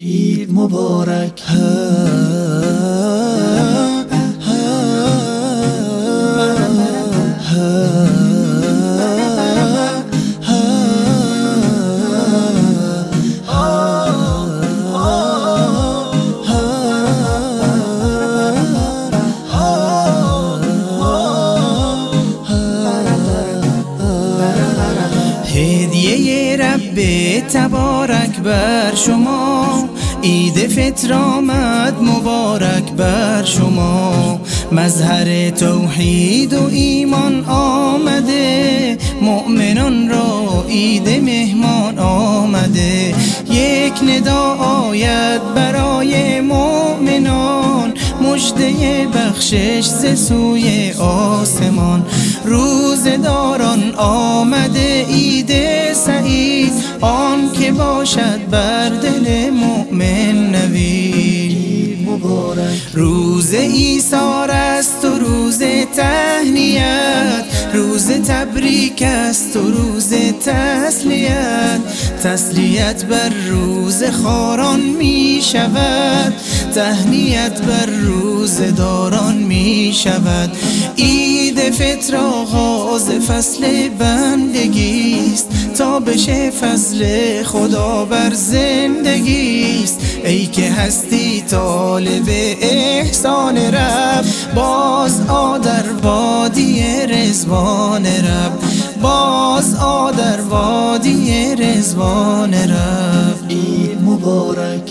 عید مبارک هدیه رب تبارک بر شما. عید فطر آمد مبارک بر شما. مظهر توحید و ایمان آمده. مؤمنان را عید مهمان آمده. یک ندا آید برای مؤمنان. مجده بخشش ز سوی آسمان. روزداران آمده عید آن که باشد بر دل مؤمن مبارک روز ایثار است و روز تهنیت. روز تبریک است و روز تسلیت. تسلیت بر روز خاران می شود. تهنیت بر روز داران می شود. عید فطر آغاز فصل بندگی است. تا بشه فضل خدا بر زندگی است. ای که هستی طالب احسان رب باز آدر وادی رزوان رب. باز آدر وادی رزوان رب. عید مبارک.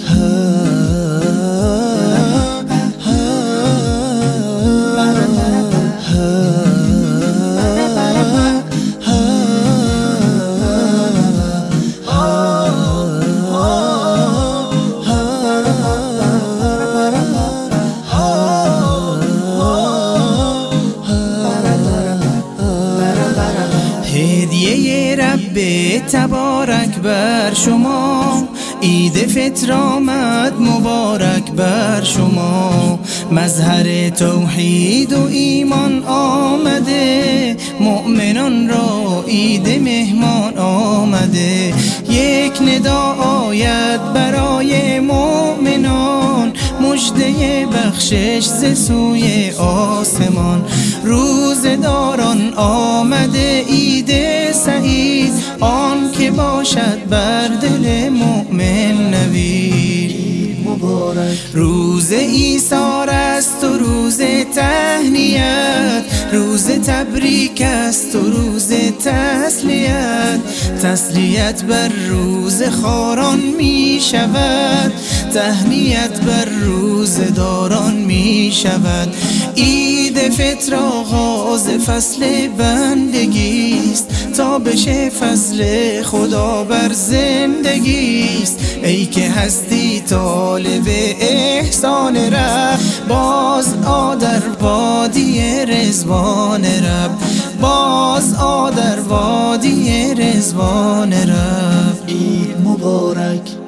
هدیه رب تبارک بر شما. عید فطر آمد مبارک بر شما. مظهر توحید و ایمان آمده. مؤمنان را عید مهمان آمده. یک ندا آید برای مجده بخشش ز سوی آسمان. روزداران آمده عید سعید. آن که باشد بر دل مؤمن نوید. روز ایثار است و روز تهنیت. روز تبریک است و روز تسلیت. تسلیت بر روز خاران می شود. تهنیت بر روز داران می شود. عید فطر آغاز فصل بندگی است. تا بشه فضل خدا بر زندگی است. ای که هستی طالب احسان رب باز آدر وادی رزوان رب. باز آدر وادی رزوان رب. عید مبارک.